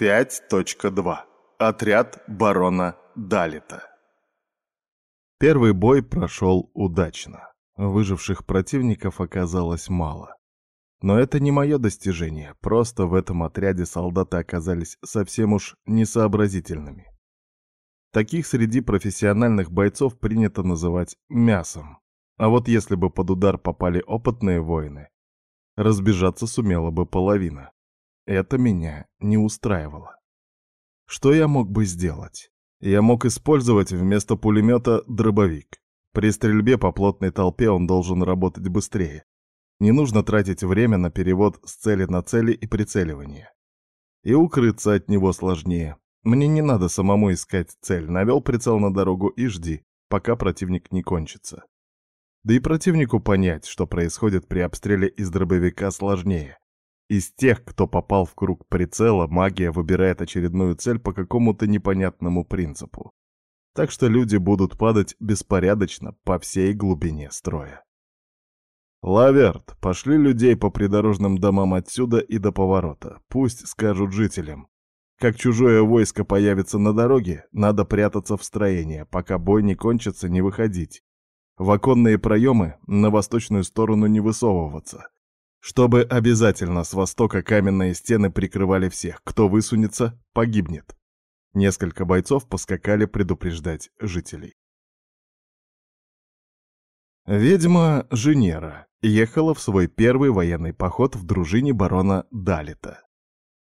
5.2. Отряд барона Далита. Первый бой прошел удачно. Выживших противников оказалось мало. Но это не мое достижение, просто в этом отряде солдаты оказались совсем уж несообразительными. Таких среди профессиональных бойцов принято называть мясом. А вот если бы под удар попали опытные воины, разбежаться сумела бы половина. Это меня не устраивало. Что я мог бы сделать? Я мог использовать вместо пулемета дробовик. При стрельбе по плотной толпе он должен работать быстрее. Не нужно тратить время на перевод с цели на цели и прицеливание. И укрыться от него сложнее. Мне не надо самому искать цель. Навел прицел на дорогу и жди, пока противник не кончится. Да и противнику понять, что происходит при обстреле из дробовика, сложнее. Из тех, кто попал в круг прицела, магия выбирает очередную цель по какому-то непонятному принципу. Так что люди будут падать беспорядочно по всей глубине строя. «Лаверт, пошли людей по придорожным домам отсюда и до поворота. Пусть скажут жителям. Как чужое войско появится на дороге, надо прятаться в строение, пока бой не кончится, не выходить. В оконные проемы на восточную сторону не высовываться. Чтобы обязательно с востока каменные стены прикрывали всех. Кто высунется, погибнет. Несколько бойцов поскакали предупреждать жителей. Ведьма Женера ехала в свой первый военный поход в дружине барона Далита.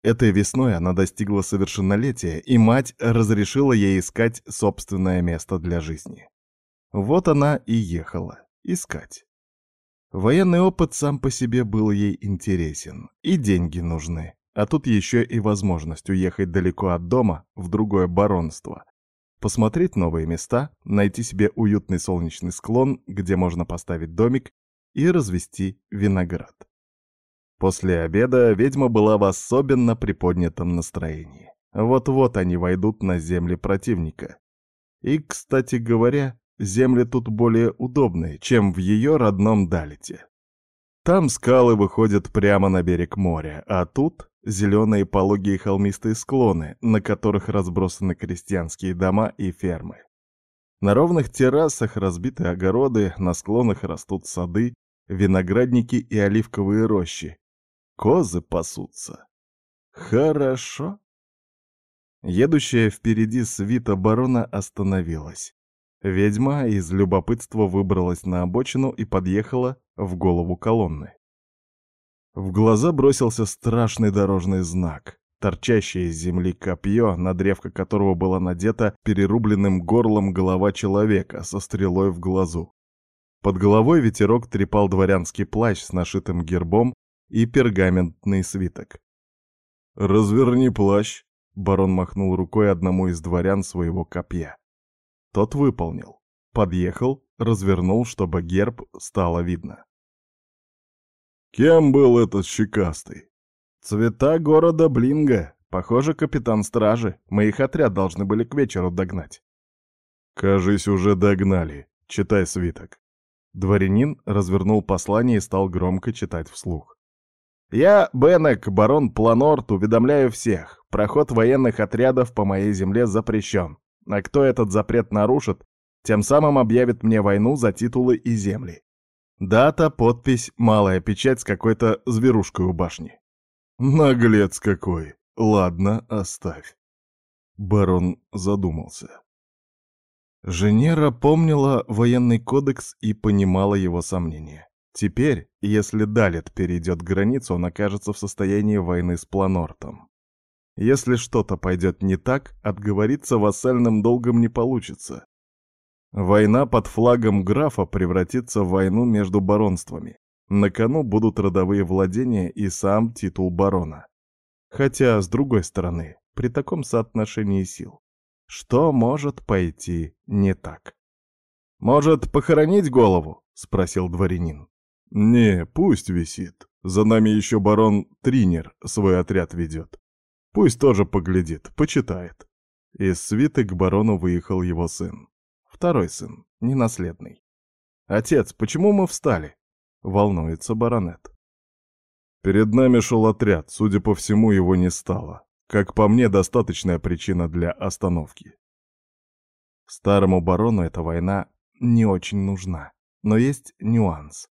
Этой весной она достигла совершеннолетия, и мать разрешила ей искать собственное место для жизни. Вот она и ехала искать. Военный опыт сам по себе был ей интересен, и деньги нужны. А тут еще и возможность уехать далеко от дома, в другое баронство. Посмотреть новые места, найти себе уютный солнечный склон, где можно поставить домик и развести виноград. После обеда ведьма была в особенно приподнятом настроении. Вот-вот они войдут на земли противника. И, кстати говоря, земли тут более удобные, чем в ее родном Далите. Там скалы выходят прямо на берег моря, а тут зеленые пологие холмистые склоны, на которых разбросаны крестьянские дома и фермы. На ровных террасах разбиты огороды, на склонах растут сады, виноградники и оливковые рощи. Козы пасутся. Хорошо. Едущая впереди свита барона остановилась. Ведьма из любопытства выбралась на обочину и подъехала в голову колонны. В глаза бросился страшный дорожный знак, торчащее из земли копье, на древко которого была надета перерубленным горлом голова человека со стрелой в глазу. Под головой ветерок трепал дворянский плащ с нашитым гербом и пергаментный свиток. «Разверни плащ», — барон махнул рукой одному из дворян своего копья. Тот выполнил. Подъехал, развернул, чтобы герб стало видно. Кем был этот щекастый? Цвета города Блинга. Похоже, капитан стражи. Мы их отряд должны были к вечеру догнать. Кажись, уже догнали. Читай свиток. Дворянин развернул послание и стал громко читать вслух. «Я, Беннек, барон Планорт, уведомляю всех. Проход военных отрядов по моей земле запрещен. А кто этот запрет нарушит, тем самым объявит мне войну за титулы и земли. Дата, подпись, малая печать с какой-то зверушкой у башни. Наглец какой. Ладно, оставь. Барон задумался. Женера помнила военный кодекс и понимала его сомнения. Теперь, если Далет перейдет границу, он окажется в состоянии войны с Планортом. Если что-то пойдет не так, отговориться вассальным долгом не получится. Война под флагом графа превратится в войну между баронствами. На кону будут родовые владения и сам титул барона. Хотя, с другой стороны, при таком соотношении сил, что может пойти не так? «Может, похоронить голову?» — спросил дворянин. «Не, пусть висит. За нами еще барон Тринер свой отряд ведет. Пусть тоже поглядит, почитает. Из свиты к барону выехал его сын. Второй сын, ненаследный. «Отец, почему мы встали?» — волнуется баронет. Перед нами шел отряд, судя по всему, его не стало. Как по мне, достаточная причина для остановки. Старому барону эта война не очень нужна, но есть нюанс.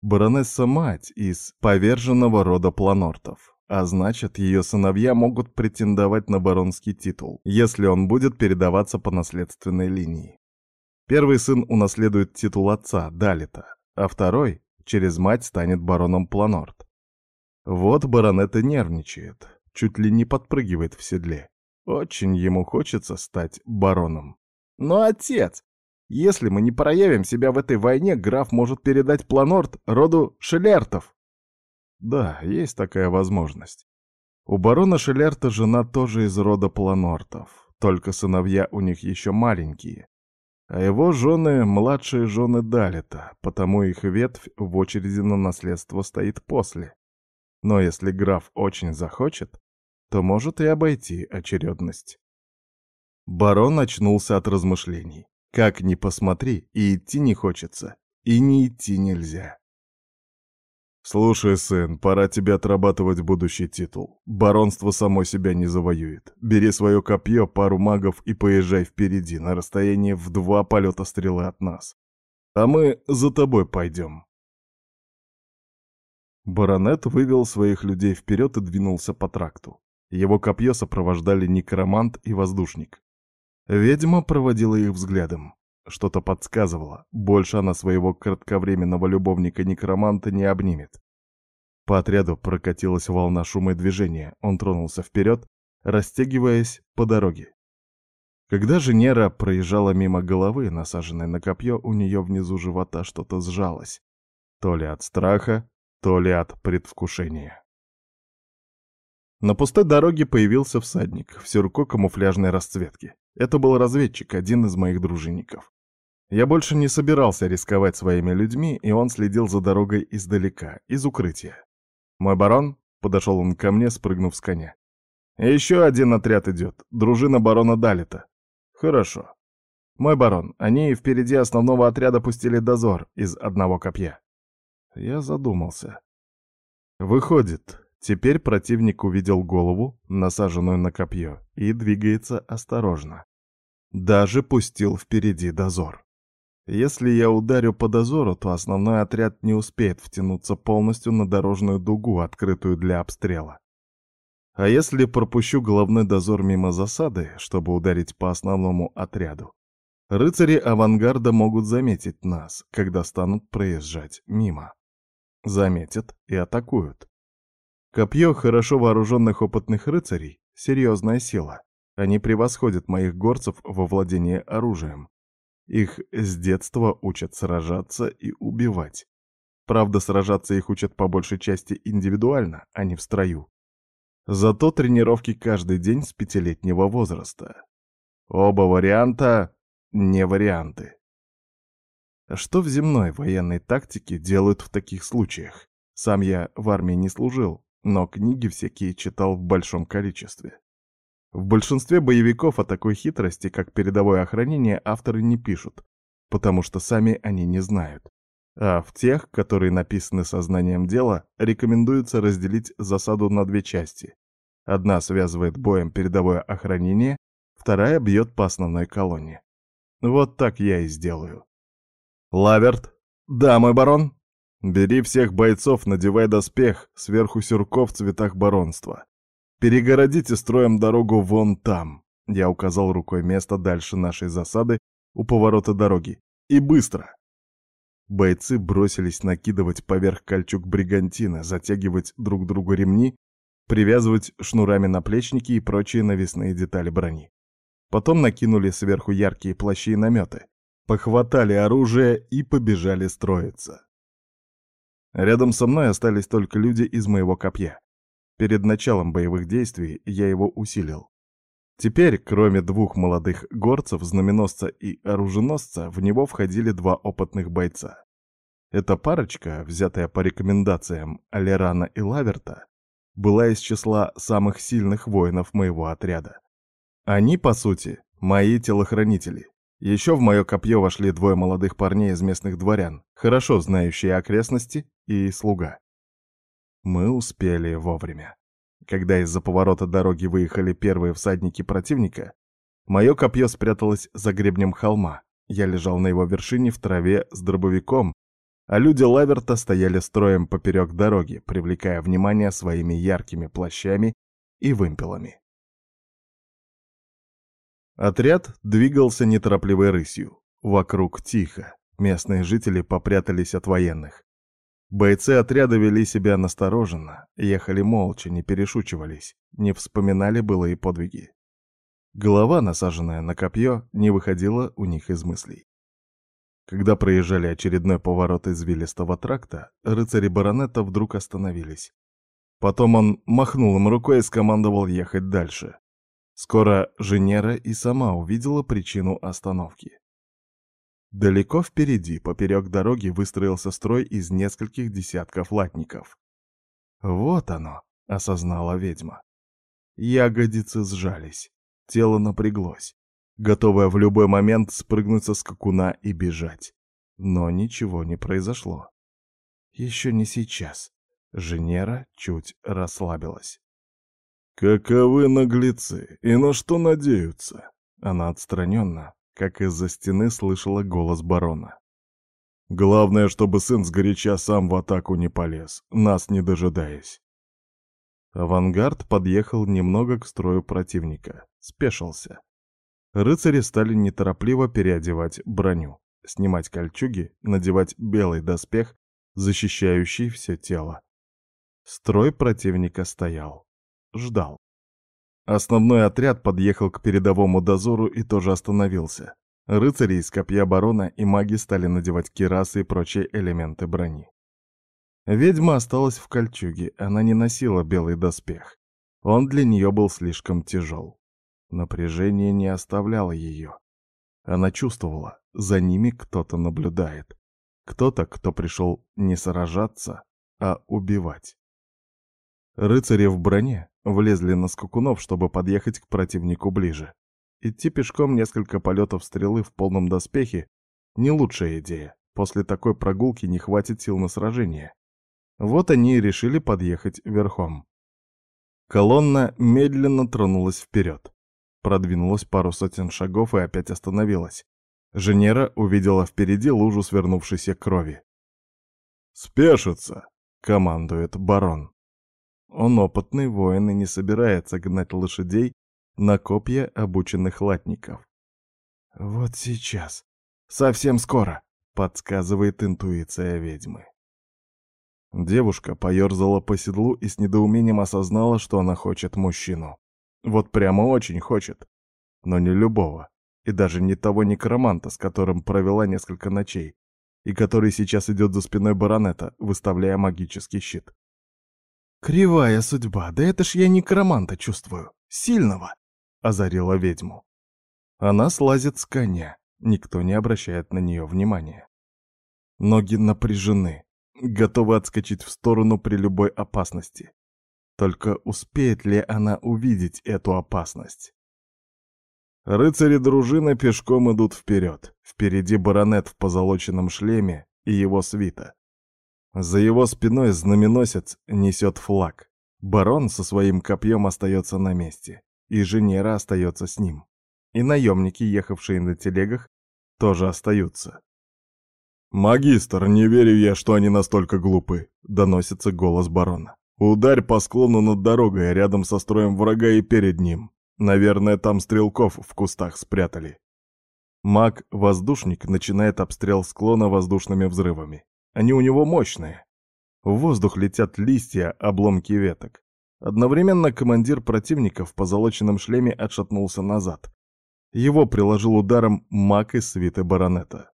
Баронесса-мать из поверженного рода планортов, а значит, ее сыновья могут претендовать на баронский титул, если он будет передаваться по наследственной линии. Первый сын унаследует титул отца, Далита, а второй через мать станет бароном Планорт. Вот баронет и нервничает, чуть ли не подпрыгивает в седле. Очень ему хочется стать бароном. Но отец, если мы не проявим себя в этой войне, граф может передать Планорт роду Шелертов. Да, есть такая возможность. У барона Шелерта жена тоже из рода Планортов, только сыновья у них еще маленькие. А его жены — младшие жены Далита, потому их ветвь в очереди на наследство стоит после. Но если граф очень захочет, то может и обойти очередность. Барон очнулся от размышлений. Как ни посмотри, и идти не хочется, и не идти нельзя. «Слушай, сын, пора тебе отрабатывать будущий титул. Баронство само себя не завоюет. Бери свое копье, пару магов и поезжай впереди, на расстоянии в два полета стрелы от нас. А мы за тобой пойдем». Баронет вывел своих людей вперед и двинулся по тракту. Его копье сопровождали некромант и воздушник. Ведьма проводила их взглядом. Что-то подсказывало, больше она своего кратковременного любовника-некроманта не обнимет. По отряду прокатилась волна шума и движения, он тронулся вперед, растягиваясь по дороге. Когда же Нера проезжала мимо головы, насаженной на копье, у нее внизу живота что-то сжалось. То ли от страха, то ли от предвкушения. На пустой дороге появился всадник в сюрко камуфляжной расцветки. Это был разведчик, один из моих дружинников. Я больше не собирался рисковать своими людьми, и он следил за дорогой издалека, из укрытия. «Мой барон?» — подошел он ко мне, спрыгнув с коня. «Еще один отряд идет, дружина барона Далита». «Хорошо. Мой барон, они впереди основного отряда пустили дозор из одного копья». Я задумался. Выходит, Теперь противник увидел голову, насаженную на копье, и двигается осторожно. Даже пустил впереди дозор. Если я ударю по дозору, то основной отряд не успеет втянуться полностью на дорожную дугу, открытую для обстрела. А если пропущу головной дозор мимо засады, чтобы ударить по основному отряду, рыцари авангарда могут заметить нас, когда станут проезжать мимо. Заметят и атакуют. Копье хорошо вооруженных опытных рыцарей — серьезная сила. Они превосходят моих горцев во владении оружием. Их с детства учат сражаться и убивать. Правда, сражаться их учат по большей части индивидуально, а не в строю. Зато тренировки каждый день с пятилетнего возраста. Оба варианта — не варианты. Что в земной военной тактике делают в таких случаях? Сам я в армии не служил, но книги всякие читал в большом количестве. В большинстве боевиков о такой хитрости, как передовое охранение, авторы не пишут, потому что сами они не знают. А в тех, которые написаны сознанием дела, рекомендуется разделить засаду на две части. Одна связывает боем передовое охранение, вторая бьет по основной колонне. Вот так я и сделаю. Лаверт. Да, мой барон. Бери всех бойцов, надевай доспех, сверху сюрков в цветах баронства. Перегородите строем дорогу вон там. Я указал рукой место дальше нашей засады у поворота дороги. И быстро. Бойцы бросились накидывать поверх кольчуг бригантины, затягивать друг другу ремни, привязывать шнурами наплечники и прочие навесные детали брони. Потом накинули сверху яркие плащи и наметы, похватали оружие и побежали строиться. Рядом со мной остались только люди из моего копья. Перед началом боевых действий я его усилил. Теперь, кроме двух молодых горцев, знаменосца и оруженосца, в него входили два опытных бойца. Эта парочка, взятая по рекомендациям Алерана и Лаверта, была из числа самых сильных воинов моего отряда. Они, по сути, мои телохранители. Еще в мое копье вошли двое молодых парней из местных дворян, хорошо знающие окрестности, и слуга. Мы успели вовремя. Когда из-за поворота дороги выехали первые всадники противника, мое копье спряталось за гребнем холма. Я лежал на его вершине в траве с дробовиком, а люди Лаверта стояли строем поперек дороги, привлекая внимание своими яркими плащами и вымпелами. Отряд двигался неторопливой рысью. Вокруг тихо. Местные жители попрятались от военных. Бойцы отряда вели себя настороженно, ехали молча, не перешучивались, не вспоминали былые подвиги. Голова, насаженная на копье, не выходила у них из мыслей. Когда проезжали очередной поворот извилистого тракта, рыцари баронета вдруг остановились. Потом он махнул им рукой и скомандовал ехать дальше. Скоро Женера и сама увидела причину остановки. Далеко впереди, поперек дороги, выстроился строй из нескольких десятков латников. «Вот оно», — осознала ведьма. Ягодицы сжались, тело напряглось, готовое в любой момент спрыгнуть со скакуна и бежать. Но ничего не произошло. Еще не сейчас. Женера чуть расслабилась. «Каковы наглецы, и на что надеются?» Она отстраненно, как из-за стены слышала голос барона. «Главное, чтобы сын сгоряча сам в атаку не полез, нас не дожидаясь». Авангард подъехал немного к строю противника, спешился. Рыцари стали неторопливо переодевать броню, снимать кольчуги, надевать белый доспех, защищающий все тело. Строй противника стоял. Ждал. Основной отряд подъехал к передовому дозору и тоже остановился. Рыцари из копья барона и маги стали надевать кирасы и прочие элементы брони. Ведьма осталась в кольчуге, она не носила белый доспех. Он для нее был слишком тяжел. Напряжение не оставляло ее. Она чувствовала, за ними кто-то наблюдает. Кто-то, кто пришел не сражаться, а убивать. Рыцари в броне влезли на скакунов, чтобы подъехать к противнику ближе. Идти пешком несколько полетов стрелы в полном доспехе — не лучшая идея. После такой прогулки не хватит сил на сражение. Вот они и решили подъехать верхом. Колонна медленно тронулась вперед. Продвинулась пару сотен шагов и опять остановилась. Женера увидела впереди лужу свернувшейся крови. «Спешится!» — командует барон. Он опытный воин и не собирается гнать лошадей на копья обученных латников. «Вот сейчас, совсем скоро», — подсказывает интуиция ведьмы. Девушка поерзала по седлу и с недоумением осознала, что она хочет мужчину. Вот прямо очень хочет. Но не любого. И даже не того некроманта, с которым провела несколько ночей, и который сейчас идет за спиной баронета, выставляя магический щит. «Кривая судьба, да это ж я некроманта чувствую, сильного!» — озарила ведьму. Она слазит с коня, никто не обращает на нее внимания. Ноги напряжены, готовы отскочить в сторону при любой опасности. Только успеет ли она увидеть эту опасность? Рыцари дружины пешком идут вперед. Впереди баронет в позолоченном шлеме и его свита. За его спиной знаменосец несет флаг. Барон со своим копьем остается на месте, и Женера остается с ним. И наемники, ехавшие на телегах, тоже остаются. «Магистр, не верю я, что они настолько глупы», — доносится голос барона. «Ударь по склону над дорогой, рядом со строем врага и перед ним. Наверное, там стрелков в кустах спрятали». Маг-воздушник начинает обстрел склона воздушными взрывами. Они у него мощные. В воздух летят листья, обломки веток. Одновременно командир противника в позолоченном шлеме отшатнулся назад. Его приложил ударом маг из свиты баронета.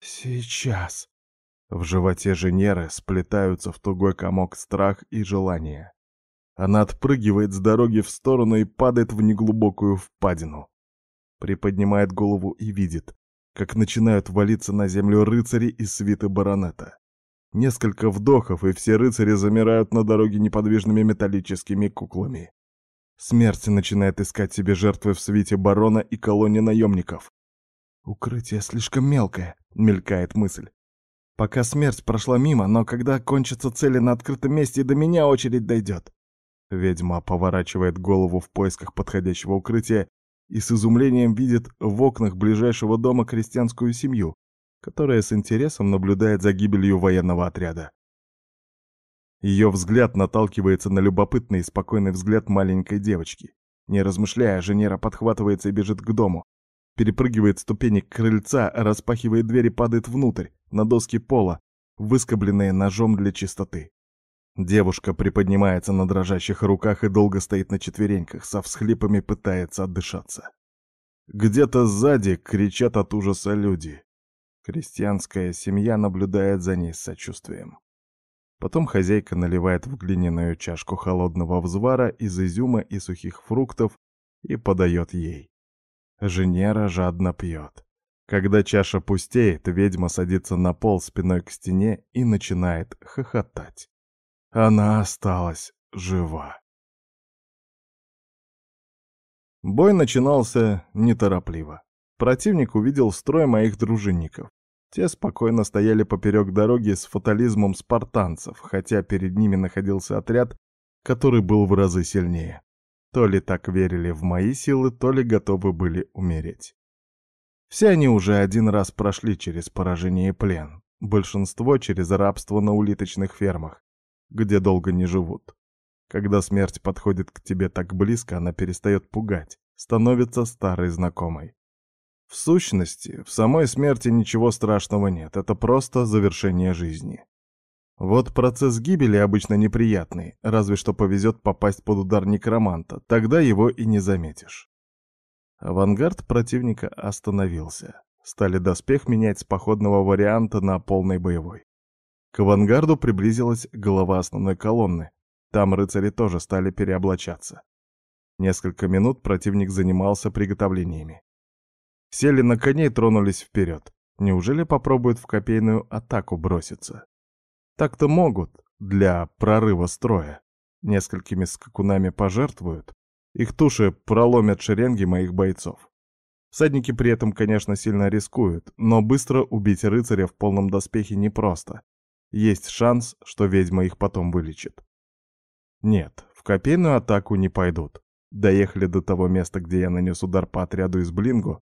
«Сейчас!» В животе Женеры сплетаются в тугой комок страх и желание. Она отпрыгивает с дороги в сторону и падает в неглубокую впадину. Приподнимает голову и видит, как начинают валиться на землю рыцари из свиты баронета. Несколько вдохов, и все рыцари замирают на дороге неподвижными металлическими куклами. Смерть начинает искать себе жертвы в свите барона и колонне наемников. «Укрытие слишком мелкое», — мелькает мысль. Пока смерть прошла мимо, но когда кончатся цели на открытом месте, и до меня очередь дойдет. Ведьма поворачивает голову в поисках подходящего укрытия и с изумлением видит в окнах ближайшего дома крестьянскую семью, которая с интересом наблюдает за гибелью военного отряда. Ее взгляд наталкивается на любопытный и спокойный взгляд маленькой девочки. Не размышляя, Женера подхватывается и бежит к дому. Перепрыгивает ступени крыльца, распахивает дверь и падает внутрь, на доски пола, выскобленные ножом для чистоты. Девушка приподнимается на дрожащих руках и долго стоит на четвереньках, со всхлипами пытается отдышаться. Где-то сзади кричат от ужаса люди. Крестьянская семья наблюдает за ней с сочувствием. Потом хозяйка наливает в глиняную чашку холодного взвара из изюма и сухих фруктов и подает ей. Женера жадно пьет. Когда чаша пустеет, ведьма садится на пол спиной к стене и начинает хохотать. Она осталась жива. Бой начинался неторопливо. Противник увидел строй моих дружинников. Те спокойно стояли поперек дороги с фатализмом спартанцев, хотя перед ними находился отряд, который был в разы сильнее. То ли так верили в мои силы, то ли готовы были умереть. Все они уже один раз прошли через поражение и плен, большинство через рабство на улиточных фермах, где долго не живут. Когда смерть подходит к тебе так близко, она перестает пугать, становится старой знакомой. В сущности, в самой смерти ничего страшного нет, это просто завершение жизни. Вот процесс гибели обычно неприятный, разве что повезет попасть под удар некроманта, тогда его и не заметишь. Авангард противника остановился. Стали доспех менять с походного варианта на полный боевой. К авангарду приблизилась голова основной колонны. Там рыцари тоже стали переоблачаться. Несколько минут противник занимался приготовлениями. Сели на коней и тронулись вперед. Неужели попробуют в копейную атаку броситься? Так-то могут, для прорыва строя. Несколькими скакунами пожертвуют. Их туши проломят шеренги моих бойцов. Садники при этом, конечно, сильно рискуют, но быстро убить рыцаря в полном доспехе непросто. Есть шанс, что ведьма их потом вылечит. Нет, в копейную атаку не пойдут. Доехали до того места, где я нанес удар по отряду из Блингу,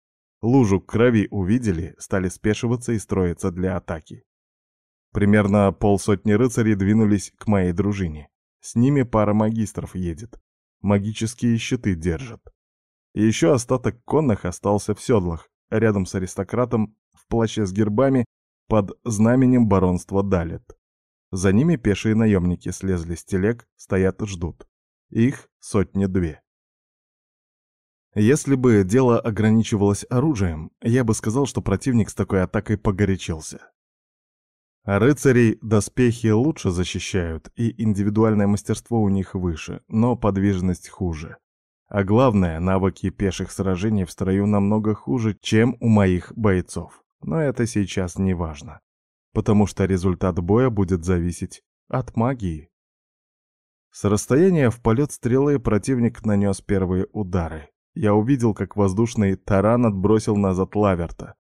Лужу крови увидели, стали спешиваться и строиться для атаки. Примерно полсотни рыцарей двинулись к моей дружине. С ними пара магистров едет. Магические щиты держат. Еще остаток конных остался в седлах, рядом с аристократом, в плаще с гербами, под знаменем баронства Далет. За ними пешие наемники слезли с телег, стоят ждут. Их сотни-две. Если бы дело ограничивалось оружием, я бы сказал, что противник с такой атакой погорячился. Рыцарей доспехи лучше защищают, и индивидуальное мастерство у них выше, но подвижность хуже. А главное, навыки пеших сражений в строю намного хуже, чем у моих бойцов. Но это сейчас не важно, потому что результат боя будет зависеть от магии. С расстояния в полет стрелы противник нанес первые удары. Я увидел, как воздушный таран отбросил назад Лаверта.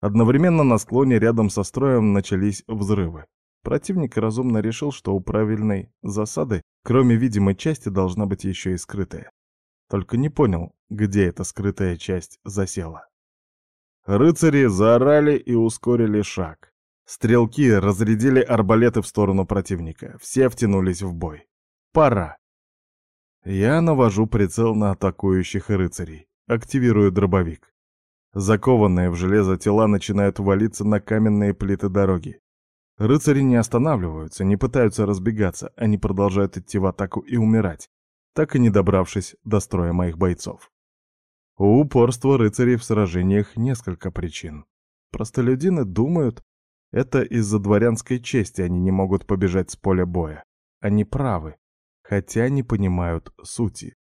Одновременно на склоне рядом со строем начались взрывы. Противник разумно решил, что у правильной засады, кроме видимой части, должна быть еще и скрытая. Только не понял, где эта скрытая часть засела. Рыцари заорали и ускорили шаг. Стрелки разрядили арбалеты в сторону противника. Все втянулись в бой. Пора. Я навожу прицел на атакующих рыцарей. Активирую дробовик. Закованные в железо тела начинают валиться на каменные плиты дороги. Рыцари не останавливаются, не пытаются разбегаться, они продолжают идти в атаку и умирать, так и не добравшись до строя моих бойцов. У упорства рыцарей в сражениях несколько причин. Простолюдины думают, это из-за дворянской чести они не могут побежать с поля боя. Они правы хотя не понимают сути.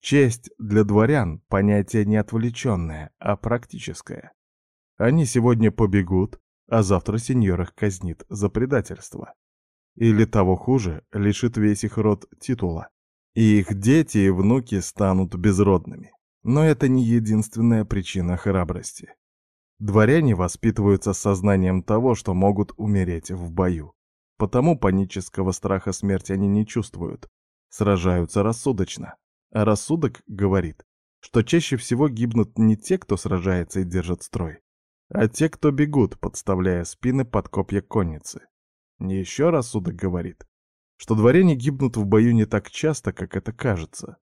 Честь для дворян — понятие не отвлеченное, а практическое. Они сегодня побегут, а завтра сеньор их казнит за предательство. Или того хуже, лишит весь их род титула. И их дети и внуки станут безродными. Но это не единственная причина храбрости. Дворяне воспитываются с сознанием того, что могут умереть в бою. Потому панического страха смерти они не чувствуют. сражаются рассудочно. А рассудок говорит, что чаще всего гибнут не те, кто сражается и держит строй, а те, кто бегут, подставляя спины под копья конницы. Еще рассудок говорит, что дворяне гибнут в бою не так часто, как это кажется.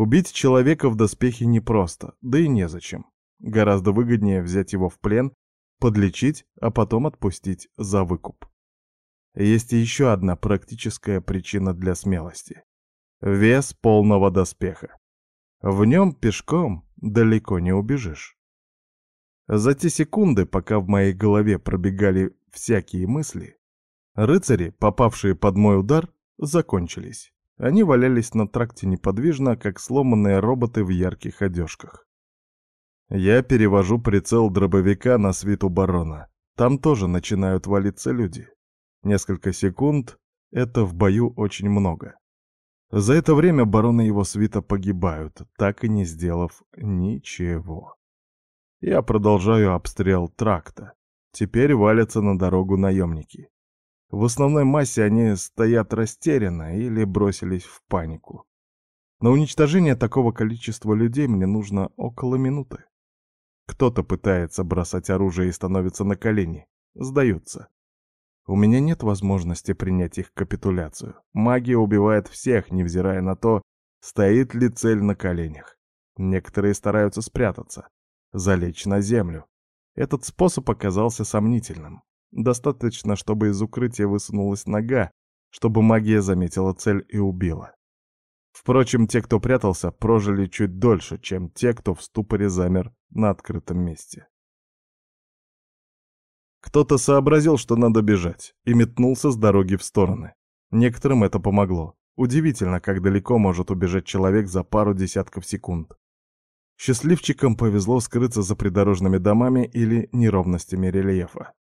Убить человека в доспехе непросто, да и незачем. Гораздо выгоднее взять его в плен, подлечить, а потом отпустить за выкуп. Есть еще одна практическая причина для смелости. Вес полного доспеха. В нем пешком далеко не убежишь. За те секунды, пока в моей голове пробегали всякие мысли, рыцари, попавшие под мой удар, закончились. Они валялись на тракте неподвижно, как сломанные роботы в ярких одежках. Я перевожу прицел дробовика на свиту барона. Там тоже начинают валиться люди. Несколько секунд — это в бою очень много. За это время барон его свита погибают, так и не сделав ничего. Я продолжаю обстрел тракта. Теперь валятся на дорогу наемники. В основной массе они стоят растерянно или бросились в панику. На уничтожение такого количества людей мне нужно около минуты. Кто-то пытается бросать оружие и становится на колени. Сдаются. У меня нет возможности принять их капитуляцию. Магия убивает всех, невзирая на то, стоит ли цель на коленях. Некоторые стараются спрятаться, залечь на землю. Этот способ оказался сомнительным. Достаточно, чтобы из укрытия высунулась нога, чтобы магия заметила цель и убила. Впрочем, те, кто прятался, прожили чуть дольше, чем те, кто в ступоре замер на открытом месте. Кто-то сообразил, что надо бежать, и метнулся с дороги в стороны. Некоторым это помогло. Удивительно, как далеко может убежать человек за пару десятков секунд. Счастливчикам повезло скрыться за придорожными домами или неровностями рельефа.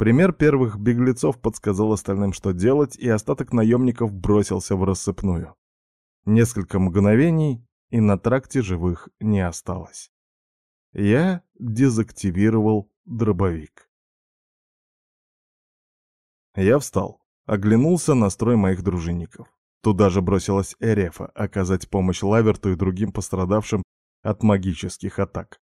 Пример первых беглецов подсказал остальным, что делать, и остаток наемников бросился в рассыпную. Несколько мгновений, и на тракте живых не осталось. Я дезактивировал дробовик. Я встал, оглянулся на строй моих дружинников. Туда же бросилась Эрефа оказать помощь Лаверту и другим пострадавшим от магических атак.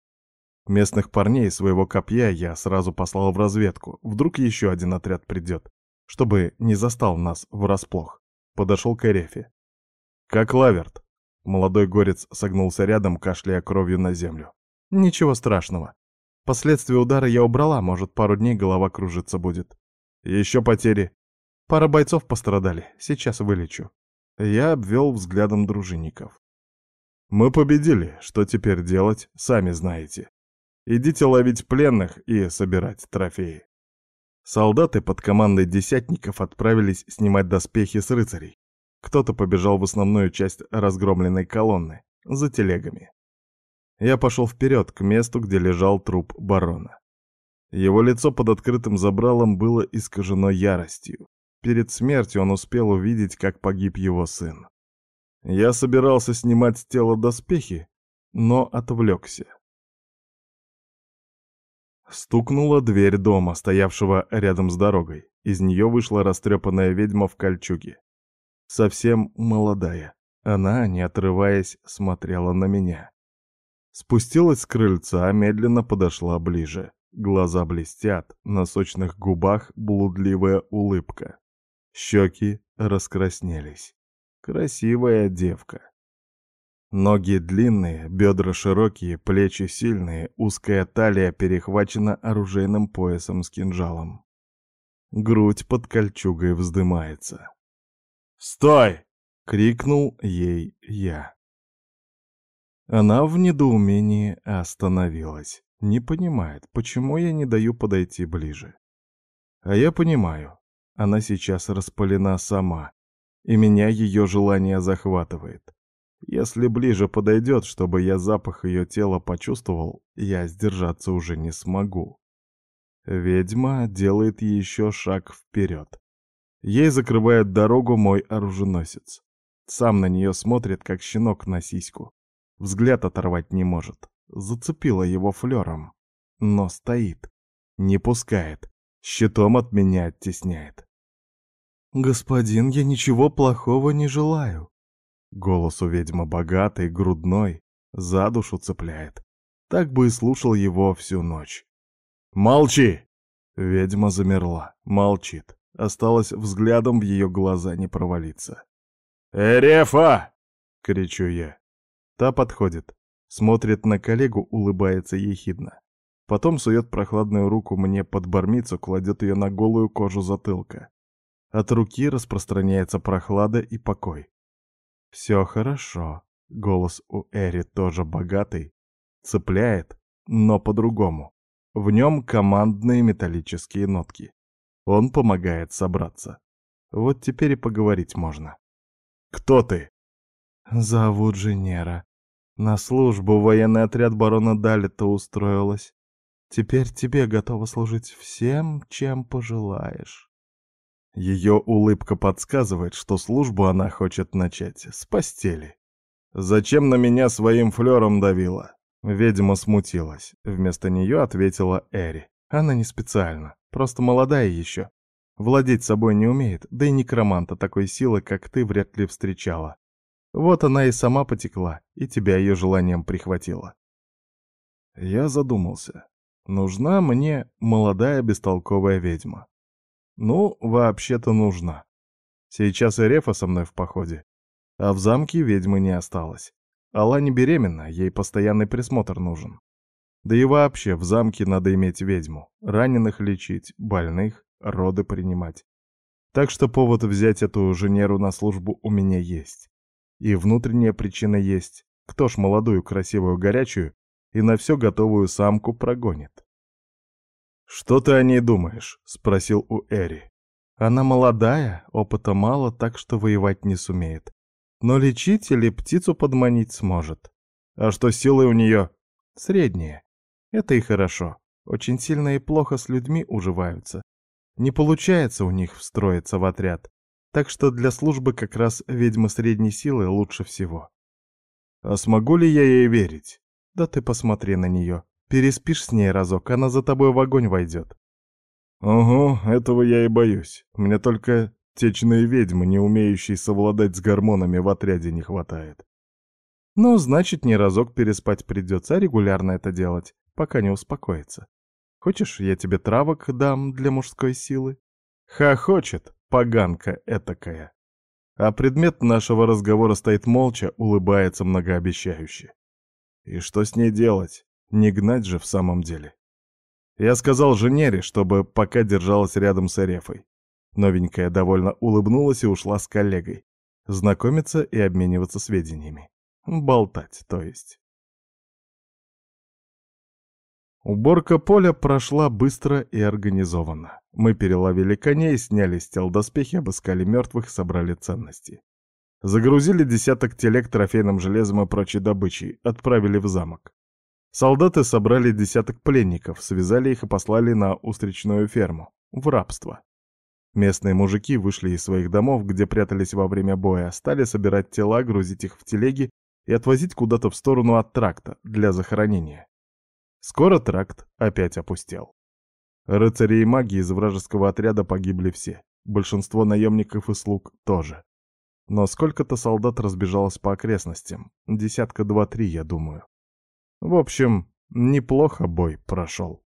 Местных парней своего копья я сразу послал в разведку, вдруг еще один отряд придет, чтобы не застал нас врасплох. Подошел к Эрефе. «Как Лаверт?» Молодой горец согнулся рядом, кашляя кровью на землю. «Ничего страшного. Последствия удара я убрала, может, пару дней голова кружиться будет. Еще потери. Пара бойцов пострадали, сейчас вылечу». Я обвел взглядом дружинников. «Мы победили, что теперь делать, сами знаете. Идите ловить пленных и собирать трофеи». Солдаты под командой десятников отправились снимать доспехи с рыцарей. Кто-то побежал в основную часть разгромленной колонны, за телегами. Я пошел вперед, к месту, где лежал труп барона. Его лицо под открытым забралом было искажено яростью. Перед смертью он успел увидеть, как погиб его сын. Я собирался снимать с тела доспехи, но отвлекся. Стукнула дверь дома, стоявшего рядом с дорогой. Из нее вышла растрепанная ведьма в кольчуге совсем молодая. Она, не отрываясь, смотрела на меня. Спустилась с крыльца, медленно подошла ближе. Глаза блестят, на сочных губах блудливая улыбка. Щеки раскраснелись. Красивая девка. Ноги длинные, бедра широкие, плечи сильные, узкая талия перехвачена оружейным поясом с кинжалом. Грудь под кольчугой вздымается. «Стой!» — крикнул ей я. Она в недоумении остановилась. Не понимает, почему я не даю подойти ближе. А я понимаю, она сейчас распалена сама, и меня ее желание захватывает. Если ближе подойдет, чтобы я запах ее тела почувствовал, я сдержаться уже не смогу. Ведьма делает еще шаг вперед. Ей закрывает дорогу мой оруженосец. Сам на нее смотрит, как щенок на сиську. Взгляд оторвать не может. Зацепила его флером. Но стоит. Не пускает. Щитом от меня оттесняет. «Господин, я ничего плохого не желаю». Голос у ведьмы богатый, грудной, за душу цепляет. Так бы и слушал его всю ночь. «Молчи!» Ведьма замерла, молчит. Осталось взглядом в ее глаза не провалиться. «Эрефа!» — кричу я. Та подходит, смотрит на коллегу, улыбается ехидно. Потом сует прохладную руку мне под бармицу, кладет ее на голую кожу затылка. От руки распространяется прохлада и покой. «Все хорошо», — голос у Эри тоже богатый, цепляет, но по-другому. В нем командные металлические нотки. Он помогает собраться. Вот теперь и поговорить можно. «Кто ты?» «Зовут Женера. На службу военный отряд барона Далита устроилась. Теперь тебе готова служить всем, чем пожелаешь». Ее улыбка подсказывает, что службу она хочет начать с постели. «Зачем на меня своим флером давила?» Ведьма смутилась. Вместо нее ответила Эри. Она не специально, просто молодая еще. Владеть собой не умеет, да и некроманта такой силы, как ты, вряд ли встречала. Вот она и сама потекла, и тебя ее желанием прихватила. Я задумался. Нужна мне молодая бестолковая ведьма. Ну, вообще-то нужна. Сейчас и Рефа со мной в походе, а в замке ведьмы не осталось. Алла не беременна, ей постоянный присмотр нужен. Да и вообще, в замке надо иметь ведьму. Раненых лечить, больных, роды принимать. Так что повод взять эту женеру на службу у меня есть. И внутренняя причина есть. Кто ж молодую, красивую, горячую и на все готовую самку прогонит? «Что ты о ней думаешь?» — спросил у Эри. «Она молодая, опыта мало, так что воевать не сумеет. Но лечить или птицу подманить сможет. А что силы у нее? Средние. Это и хорошо. Очень сильно и плохо с людьми уживаются. Не получается у них встроиться в отряд. Так что для службы как раз ведьмы средней силы лучше всего. А смогу ли я ей верить? Да ты посмотри на нее. Переспишь с ней разок, она за тобой в огонь войдет. Ого, этого я и боюсь. Мне только Течной ведьмы, не умеющей совладать с гормонами, в отряде не хватает. Ну, значит, не разок переспать придется, а регулярно это делать, пока не успокоится. Хочешь, я тебе травок дам для мужской силы? Ха хочет, поганка этакая. А предмет нашего разговора стоит молча, улыбается многообещающе. И что с ней делать? Не гнать же в самом деле. Я сказал Женере, чтобы пока держалась рядом с Эрефой. Новенькая довольно улыбнулась и ушла с коллегой. Знакомиться и обмениваться сведениями. Болтать, то есть. Уборка поля прошла быстро и организованно. Мы переловили коней, сняли с тел доспехи, обыскали мертвых, собрали ценности. Загрузили десяток телег трофейным железом и прочей добычей, отправили в замок. Солдаты собрали десяток пленников, связали их и послали на устричную ферму, в рабство. Местные мужики вышли из своих домов, где прятались во время боя, стали собирать тела, грузить их в телеги и отвозить куда-то в сторону от тракта для захоронения. Скоро тракт опять опустел. Рыцари и маги из вражеского отряда погибли все, большинство наемников и слуг тоже. Но сколько-то солдат разбежалось по окрестностям, десятка два-три, я думаю. В общем, неплохо бой прошел.